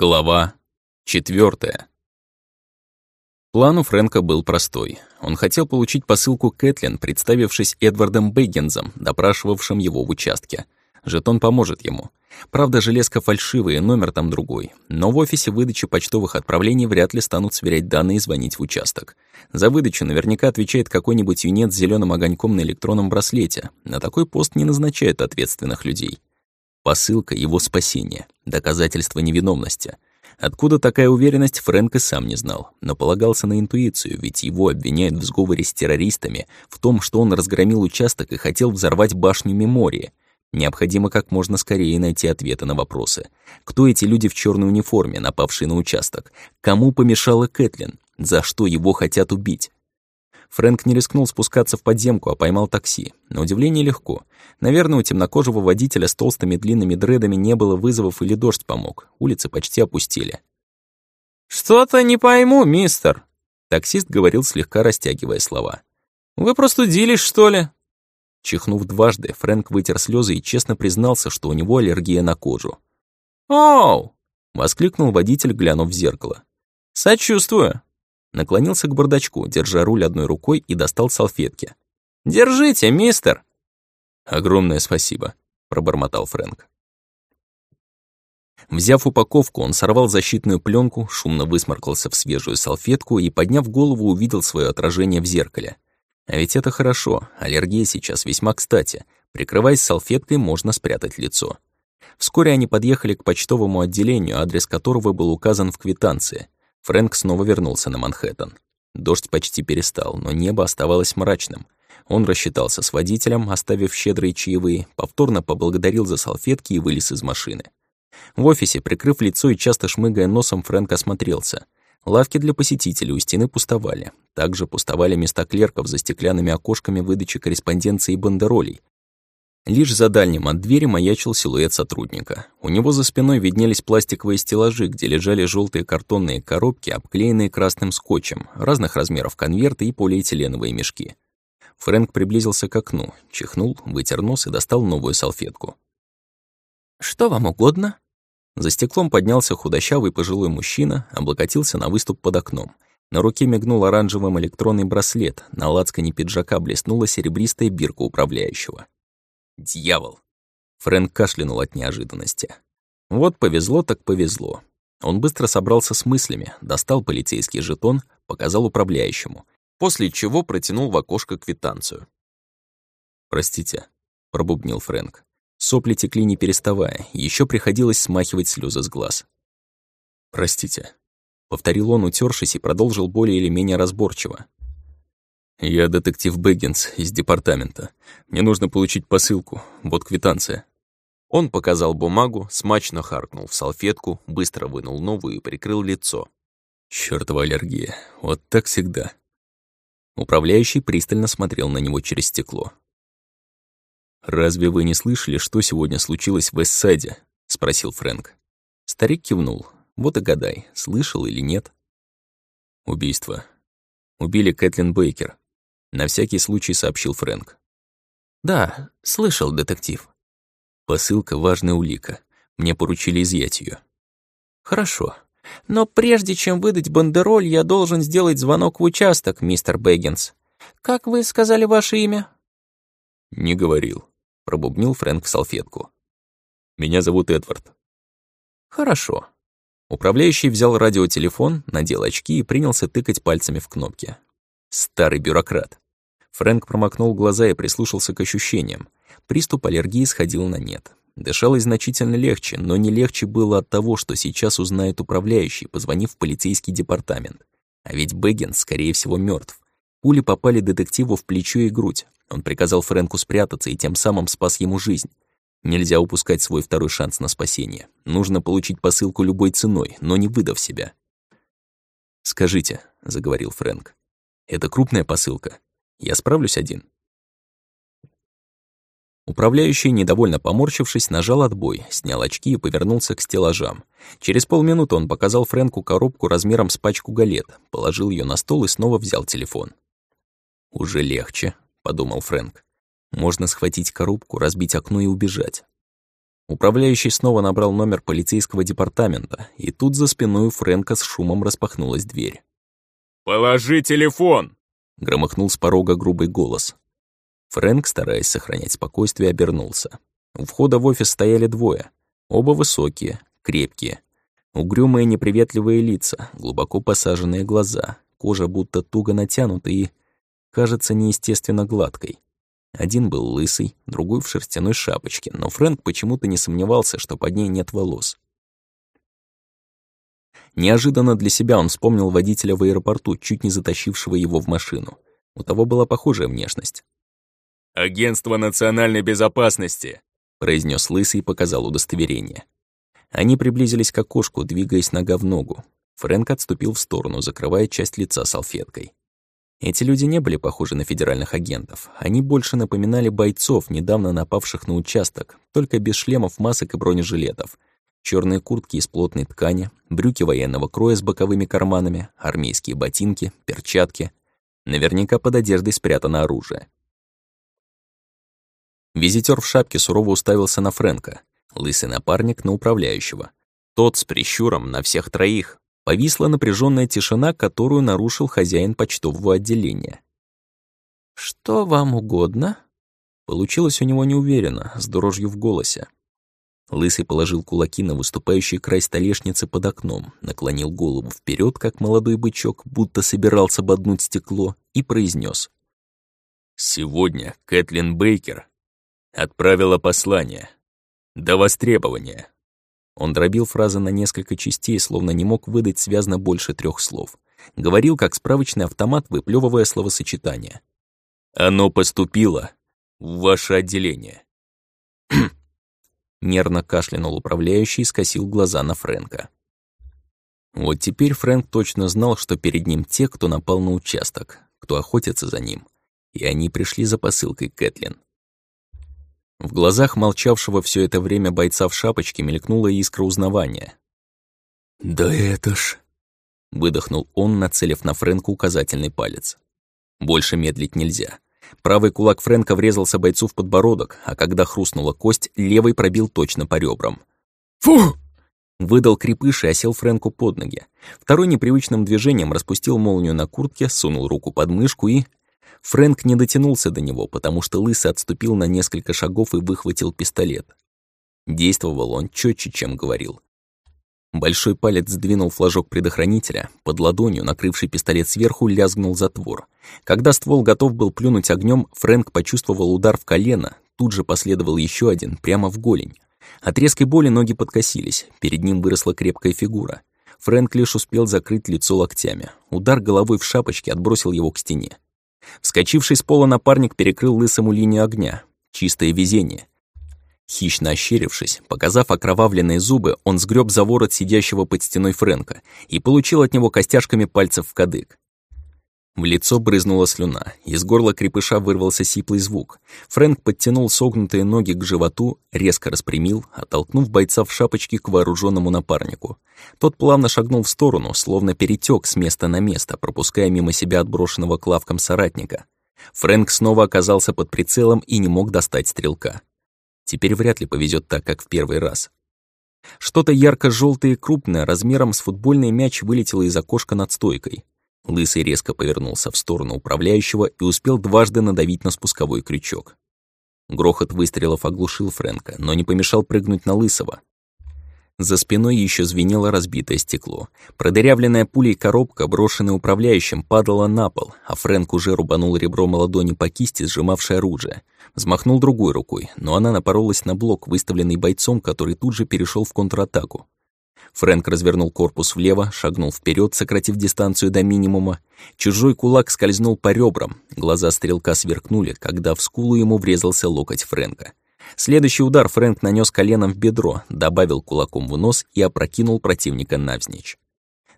Глава четвертая. План у Фрэнка был простой. Он хотел получить посылку Кэтлин, представившись Эдвардом Бэггинзом, допрашивавшим его в участке. Жетон поможет ему. Правда, железка фальшивая, номер там другой. Но в офисе выдачи почтовых отправлений вряд ли станут сверять данные и звонить в участок. За выдачу наверняка отвечает какой-нибудь юнет с зеленым огоньком на электронном браслете. На такой пост не назначают ответственных людей. Посылка — его спасение, доказательство невиновности. Откуда такая уверенность, Фрэнк и сам не знал, но полагался на интуицию, ведь его обвиняют в сговоре с террористами, в том, что он разгромил участок и хотел взорвать башню Мемории. Необходимо как можно скорее найти ответы на вопросы. Кто эти люди в черной униформе, напавшие на участок? Кому помешала Кэтлин? За что его хотят убить? Фрэнк не рискнул спускаться в подземку, а поймал такси. На удивление легко. Наверное, у темнокожего водителя с толстыми длинными дредами не было вызовов или дождь помог. Улицы почти опустили. «Что-то не пойму, мистер», — таксист говорил, слегка растягивая слова. «Вы простудились, что ли?» Чихнув дважды, Фрэнк вытер слезы и честно признался, что у него аллергия на кожу. «Оу!» — воскликнул водитель, глянув в зеркало. «Сочувствую». Наклонился к бардачку, держа руль одной рукой и достал салфетки. «Держите, мистер!» «Огромное спасибо», — пробормотал Фрэнк. Взяв упаковку, он сорвал защитную пленку, шумно высморкался в свежую салфетку и, подняв голову, увидел свое отражение в зеркале. А ведь это хорошо, аллергия сейчас весьма кстати. Прикрываясь салфеткой, можно спрятать лицо. Вскоре они подъехали к почтовому отделению, адрес которого был указан в квитанции. Фрэнк снова вернулся на Манхэттен. Дождь почти перестал, но небо оставалось мрачным. Он рассчитался с водителем, оставив щедрые чаевые, повторно поблагодарил за салфетки и вылез из машины. В офисе, прикрыв лицо и часто шмыгая носом, Фрэнк осмотрелся. Лавки для посетителей у стены пустовали. Также пустовали места клерков за стеклянными окошками выдачи корреспонденции и бандеролей, Лишь за дальним от двери маячил силуэт сотрудника. У него за спиной виднелись пластиковые стеллажи, где лежали желтые картонные коробки, обклеенные красным скотчем, разных размеров конверты и полиэтиленовые мешки. Фрэнк приблизился к окну, чихнул, вытер нос и достал новую салфетку. «Что вам угодно?» За стеклом поднялся худощавый пожилой мужчина, облокотился на выступ под окном. На руке мигнул оранжевым электронный браслет, на лацкане пиджака блеснула серебристая бирка управляющего. Дьявол! Фрэнк кашлянул от неожиданности. Вот повезло так повезло. Он быстро собрался с мыслями, достал полицейский жетон, показал управляющему, после чего протянул в окошко квитанцию. «Простите», — пробубнил Фрэнк. Сопли текли не переставая, еще приходилось смахивать слезы с глаз. «Простите», — повторил он, утершись, и продолжил более или менее разборчиво. «Я детектив Бэггинс из департамента. Мне нужно получить посылку. Вот квитанция». Он показал бумагу, смачно харкнул в салфетку, быстро вынул новую и прикрыл лицо. Чёртова аллергия. Вот так всегда. Управляющий пристально смотрел на него через стекло. «Разве вы не слышали, что сегодня случилось в Эссайде?» — спросил Фрэнк. Старик кивнул. «Вот и гадай, слышал или нет». «Убийство. Убили Кэтлин Бейкер. На всякий случай сообщил Фрэнк. «Да, слышал, детектив». Посылка — важная улика. Мне поручили изъять ее. «Хорошо. Но прежде чем выдать бандероль, я должен сделать звонок в участок, мистер Бэггинс. Как вы сказали ваше имя?» «Не говорил», — пробубнил Фрэнк в салфетку. «Меня зовут Эдвард». «Хорошо». Управляющий взял радиотелефон, надел очки и принялся тыкать пальцами в кнопки. Старый бюрократ. Фрэнк промокнул глаза и прислушался к ощущениям. Приступ аллергии сходил на нет. Дышалось значительно легче, но не легче было от того, что сейчас узнает управляющий, позвонив в полицейский департамент. А ведь Бэггин, скорее всего, мертв. Пули попали детективу в плечо и грудь. Он приказал Фрэнку спрятаться и тем самым спас ему жизнь. Нельзя упускать свой второй шанс на спасение. Нужно получить посылку любой ценой, но не выдав себя. «Скажите», — заговорил Фрэнк, это крупная посылка. Я справлюсь один. Управляющий, недовольно поморщившись, нажал отбой, снял очки и повернулся к стеллажам. Через полминуты он показал Фрэнку коробку размером с пачку галет, положил ее на стол и снова взял телефон. «Уже легче», — подумал Фрэнк. «Можно схватить коробку, разбить окно и убежать». Управляющий снова набрал номер полицейского департамента, и тут за спиной у Фрэнка с шумом распахнулась дверь. «Положи телефон!» — громыхнул с порога грубый голос. Фрэнк, стараясь сохранять спокойствие, обернулся. У входа в офис стояли двое. Оба высокие, крепкие. Угрюмые неприветливые лица, глубоко посаженные глаза, кожа будто туго натянута и, кажется, неестественно гладкой. Один был лысый, другой в шерстяной шапочке, но Фрэнк почему-то не сомневался, что под ней нет волос. Неожиданно для себя он вспомнил водителя в аэропорту, чуть не затащившего его в машину. У того была похожая внешность. «Агентство национальной безопасности», — произнес Лысый и показал удостоверение. Они приблизились к окошку, двигаясь нога в ногу. Фрэнк отступил в сторону, закрывая часть лица салфеткой. Эти люди не были похожи на федеральных агентов. Они больше напоминали бойцов, недавно напавших на участок, только без шлемов, масок и бронежилетов. Черные куртки из плотной ткани, брюки военного кроя с боковыми карманами, армейские ботинки, перчатки. Наверняка под одеждой спрятано оружие. Визитер в шапке сурово уставился на Фрэнка, лысый напарник на управляющего. Тот с прищуром на всех троих, Повисла напряженная тишина, которую нарушил хозяин почтового отделения. «Что вам угодно?» Получилось у него неуверенно, с дрожью в голосе. Лысый положил кулаки на выступающий край столешницы под окном, наклонил голову вперед, как молодой бычок, будто собирался боднуть стекло, и произнес: «Сегодня Кэтлин Бейкер отправила послание. До востребования. Он дробил фразы на несколько частей, словно не мог выдать связно больше трех слов. Говорил, как справочный автомат, выплевывая словосочетание. «Оно поступило в ваше отделение». Нервно кашлянул управляющий и скосил глаза на Фрэнка. Вот теперь Фрэнк точно знал, что перед ним те, кто напал на участок, кто охотится за ним. И они пришли за посылкой Кэтлин. В глазах молчавшего все это время бойца в шапочке мелькнула искра узнавания. «Да это ж...» — выдохнул он, нацелив на Фрэнка указательный палец. Больше медлить нельзя. Правый кулак Фрэнка врезался бойцу в подбородок, а когда хрустнула кость, левый пробил точно по ребрам. «Фу!» Выдал крепыш и осел Фрэнку под ноги. Второй непривычным движением распустил молнию на куртке, сунул руку под мышку и Фрэнк не дотянулся до него, потому что Лысый отступил на несколько шагов и выхватил пистолет. Действовал он четче, чем говорил. Большой палец сдвинул флажок предохранителя, под ладонью, накрывший пистолет сверху, лязгнул затвор. Когда ствол готов был плюнуть огнем, Фрэнк почувствовал удар в колено, тут же последовал еще один, прямо в голень. От резкой боли ноги подкосились, перед ним выросла крепкая фигура. Фрэнк лишь успел закрыть лицо локтями. Удар головой в шапочке отбросил его к стене. Вскочивший с пола напарник перекрыл лысому линию огня. Чистое везение. Хищно ощерившись, показав окровавленные зубы, он сгреб за ворот сидящего под стеной Фрэнка и получил от него костяшками пальцев в кадык. В лицо брызнула слюна, из горла крепыша вырвался сиплый звук. Фрэнк подтянул согнутые ноги к животу, резко распрямил, оттолкнув бойца в шапочке к вооруженному напарнику. Тот плавно шагнул в сторону, словно перетек с места на место, пропуская мимо себя отброшенного клавком соратника. Фрэнк снова оказался под прицелом и не мог достать стрелка. Теперь вряд ли повезет так, как в первый раз. Что-то ярко желтое и крупное, размером с футбольный мяч, вылетело из окошка над стойкой. Лысый резко повернулся в сторону управляющего и успел дважды надавить на спусковой крючок. Грохот выстрелов оглушил Фрэнка, но не помешал прыгнуть на Лысого. За спиной еще звенело разбитое стекло. Продырявленная пулей коробка, брошенная управляющим, падала на пол, а Фрэнк уже рубанул ребром ладони по кисти, сжимавшей оружие. Взмахнул другой рукой, но она напоролась на блок, выставленный бойцом, который тут же перешел в контратаку. Фрэнк развернул корпус влево, шагнул вперед, сократив дистанцию до минимума. Чужой кулак скользнул по ребрам. Глаза стрелка сверкнули, когда в скулу ему врезался локоть Фрэнка. Следующий удар Фрэнк нанес коленом в бедро, добавил кулаком в нос и опрокинул противника навзничь.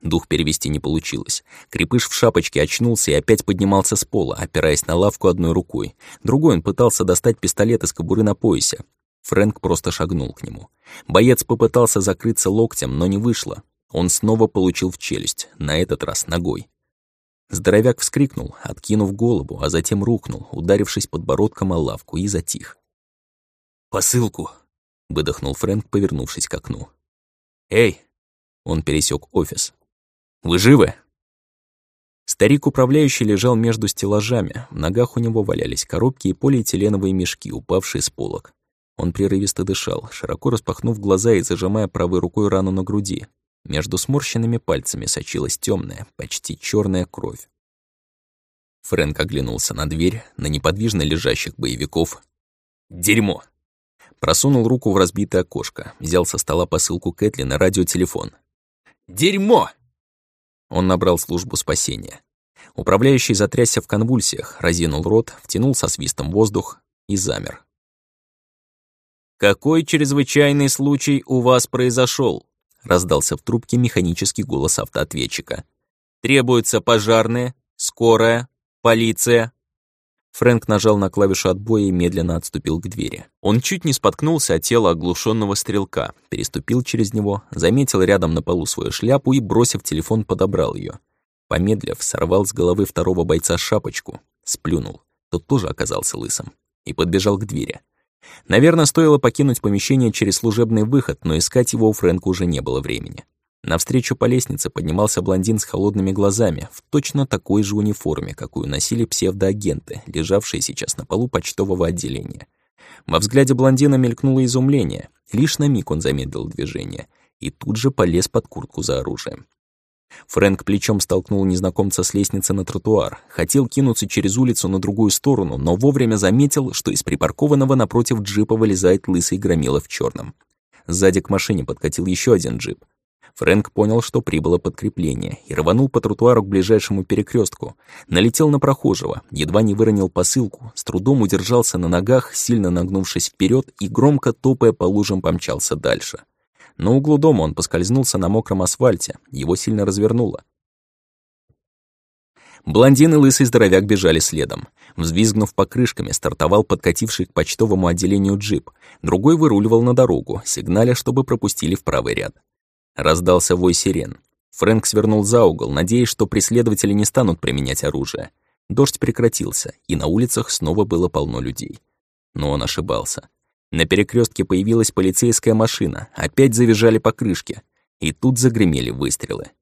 Дух перевести не получилось. Крепыш в шапочке очнулся и опять поднимался с пола, опираясь на лавку одной рукой. Другой он пытался достать пистолет из кобуры на поясе. Фрэнк просто шагнул к нему. Боец попытался закрыться локтем, но не вышло. Он снова получил в челюсть, на этот раз ногой. Здоровяк вскрикнул, откинув голову, а затем рухнул, ударившись подбородком о лавку, и затих. «Посылку — выдохнул Фрэнк, повернувшись к окну. «Эй!» — он пересек офис. «Вы живы?» Старик-управляющий лежал между стеллажами, в ногах у него валялись коробки и полиэтиленовые мешки, упавшие с полок. Он прерывисто дышал, широко распахнув глаза и зажимая правой рукой рану на груди. Между сморщенными пальцами сочилась темная, почти черная кровь. Фрэнк оглянулся на дверь, на неподвижно лежащих боевиков. «Дерьмо!» Просунул руку в разбитое окошко, взял со стола посылку Кэтли на радиотелефон. «Дерьмо!» Он набрал службу спасения. Управляющий затрясся в конвульсиях, разинул рот, втянул со свистом воздух и замер. «Какой чрезвычайный случай у вас произошел? раздался в трубке механический голос автоответчика. «Требуются пожарные, скорая, полиция». Фрэнк нажал на клавишу отбоя и медленно отступил к двери. Он чуть не споткнулся от тела оглушенного стрелка, переступил через него, заметил рядом на полу свою шляпу и, бросив телефон, подобрал ее. Помедлив, сорвал с головы второго бойца шапочку, сплюнул. Тот тоже оказался лысым. И подбежал к двери. Наверное, стоило покинуть помещение через служебный выход, но искать его у Фрэнка уже не было времени. Навстречу по лестнице поднимался блондин с холодными глазами, в точно такой же униформе, какую носили псевдоагенты, лежавшие сейчас на полу почтового отделения. Во взгляде блондина мелькнуло изумление. Лишь на миг он замедлил движение и тут же полез под куртку за оружием. Фрэнк плечом столкнул незнакомца с лестницы на тротуар. Хотел кинуться через улицу на другую сторону, но вовремя заметил, что из припаркованного напротив джипа вылезает лысый громила в черном. Сзади к машине подкатил еще один джип. Фрэнк понял, что прибыло подкрепление, и рванул по тротуару к ближайшему перекрестку. Налетел на прохожего, едва не выронил посылку, с трудом удержался на ногах, сильно нагнувшись вперед и громко топая по лужам помчался дальше. На углу дома он поскользнулся на мокром асфальте, его сильно развернуло. Блондин и лысый здоровяк бежали следом. Взвизгнув покрышками, стартовал подкативший к почтовому отделению джип. Другой выруливал на дорогу, сигналя, чтобы пропустили в правый ряд. Раздался вой сирен. Фрэнк свернул за угол, надеясь, что преследователи не станут применять оружие. Дождь прекратился, и на улицах снова было полно людей. Но он ошибался. На перекрестке появилась полицейская машина, опять завизжали покрышки, и тут загремели выстрелы.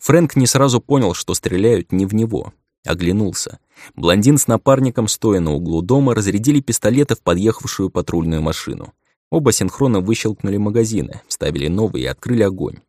Фрэнк не сразу понял, что стреляют не в него. Оглянулся. Блондин с напарником, стоя на углу дома, разрядили пистолеты в подъехавшую патрульную машину. Оба синхронно выщелкнули магазины, вставили новые и открыли огонь.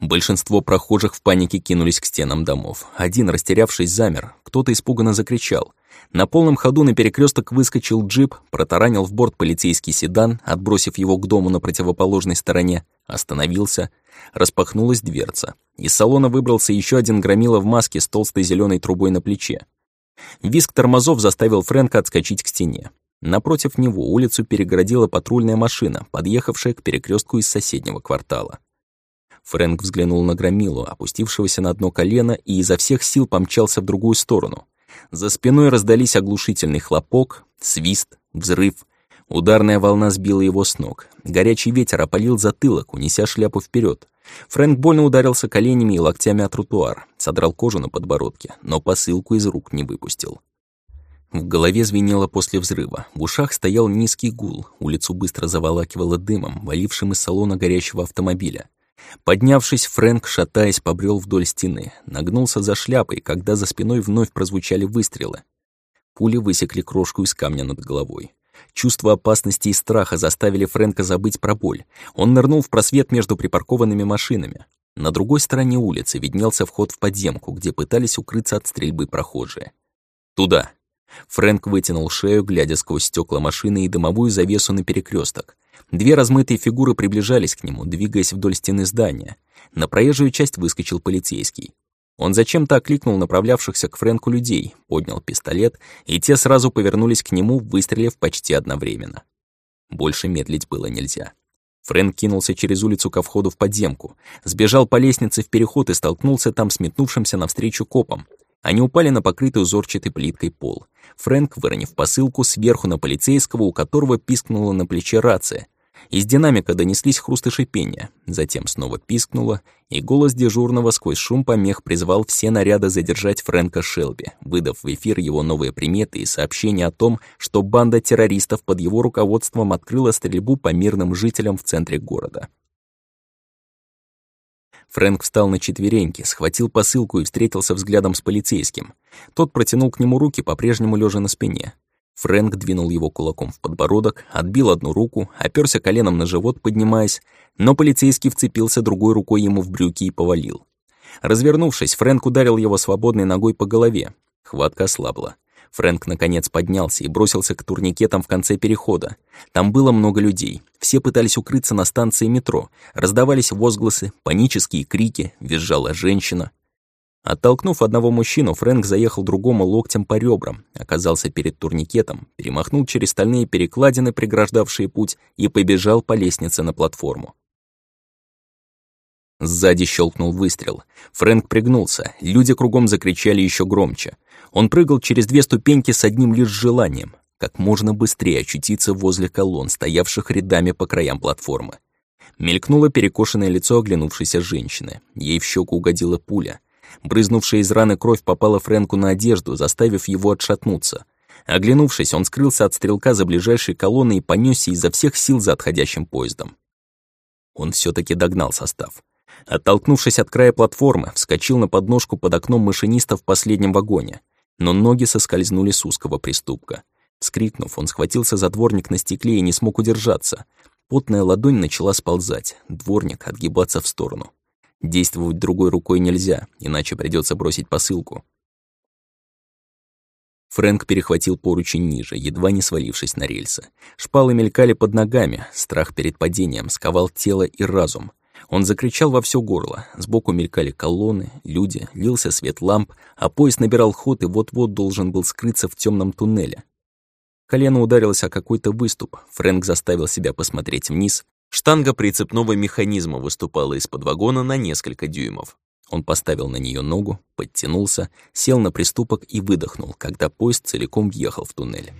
Большинство прохожих в панике кинулись к стенам домов. Один, растерявшись, замер. Кто-то испуганно закричал. На полном ходу на перекресток выскочил джип, протаранил в борт полицейский седан, отбросив его к дому на противоположной стороне, остановился. Распахнулась дверца. Из салона выбрался еще один громила в маске с толстой зеленой трубой на плече. Виск тормозов заставил Фрэнка отскочить к стене. Напротив него улицу перегородила патрульная машина, подъехавшая к перекрестку из соседнего квартала. Фрэнк взглянул на Громилу, опустившегося на одно колено, и изо всех сил помчался в другую сторону. За спиной раздались оглушительный хлопок, свист, взрыв. Ударная волна сбила его с ног. Горячий ветер опалил затылок, унеся шляпу вперед. Фрэнк больно ударился коленями и локтями о тротуар, содрал кожу на подбородке, но посылку из рук не выпустил. В голове звенело после взрыва, в ушах стоял низкий гул, улицу быстро заволакивало дымом, валившим из салона горящего автомобиля. Поднявшись, Фрэнк, шатаясь, побрел вдоль стены, нагнулся за шляпой, когда за спиной вновь прозвучали выстрелы. Пули высекли крошку из камня над головой. Чувство опасности и страха заставили Фрэнка забыть про боль. Он нырнул в просвет между припаркованными машинами. На другой стороне улицы виднелся вход в подземку, где пытались укрыться от стрельбы прохожие. «Туда!» Фрэнк вытянул шею, глядя сквозь стекла машины и дымовую завесу на перекресток. Две размытые фигуры приближались к нему, двигаясь вдоль стены здания. На проезжую часть выскочил полицейский. Он зачем-то окликнул направлявшихся к Фрэнку людей, поднял пистолет, и те сразу повернулись к нему, выстрелив почти одновременно. Больше медлить было нельзя. Фрэнк кинулся через улицу ко входу в подземку, сбежал по лестнице в переход и столкнулся там с метнувшимся навстречу копом. Они упали на покрытый узорчатой плиткой пол. Фрэнк, выронив посылку, сверху на полицейского, у которого пискнула на плече рация. Из динамика донеслись хруст и шипения, затем снова пискнуло, и голос дежурного сквозь шум помех призвал все наряды задержать Фрэнка Шелби, выдав в эфир его новые приметы и сообщение о том, что банда террористов под его руководством открыла стрельбу по мирным жителям в центре города. Фрэнк встал на четвереньки, схватил посылку и встретился взглядом с полицейским. Тот протянул к нему руки, по-прежнему лежа на спине. Фрэнк двинул его кулаком в подбородок, отбил одну руку, оперся коленом на живот, поднимаясь, но полицейский вцепился другой рукой ему в брюки и повалил. Развернувшись, Фрэнк ударил его свободной ногой по голове. Хватка ослабла. Фрэнк наконец поднялся и бросился к турникетам в конце перехода. Там было много людей. Все пытались укрыться на станции метро. Раздавались возгласы, панические крики, визжала женщина. Оттолкнув одного мужчину, Фрэнк заехал другому локтем по ребрам, оказался перед турникетом, перемахнул через стальные перекладины, преграждавшие путь, и побежал по лестнице на платформу. Сзади щелкнул выстрел. Фрэнк пригнулся, люди кругом закричали еще громче. Он прыгал через две ступеньки с одним лишь желанием — как можно быстрее очутиться возле колонн, стоявших рядами по краям платформы. Мелькнуло перекошенное лицо оглянувшейся женщины. Ей в щеку угодила пуля. Брызнувшая из раны кровь попала Фрэнку на одежду, заставив его отшатнуться. Оглянувшись, он скрылся от стрелка за ближайшей колонной и понесся изо всех сил за отходящим поездом. Он все таки догнал состав. Оттолкнувшись от края платформы, вскочил на подножку под окном машиниста в последнем вагоне, но ноги соскользнули с узкого приступка. Скрикнув, он схватился за дворник на стекле и не смог удержаться. Потная ладонь начала сползать, дворник отгибаться в сторону. Действовать другой рукой нельзя, иначе придется бросить посылку. Фрэнк перехватил поручень ниже, едва не свалившись на рельсы. Шпалы мелькали под ногами, страх перед падением сковал тело и разум. Он закричал во все горло. Сбоку мелькали колонны, люди, лился свет ламп, а поезд набирал ход и вот-вот должен был скрыться в темном туннеле. Колено ударилось о какой-то выступ. Фрэнк заставил себя посмотреть вниз. Штанга прицепного механизма выступала из-под вагона на несколько дюймов. Он поставил на нее ногу, подтянулся, сел на приступок и выдохнул, когда поезд целиком въехал в туннель.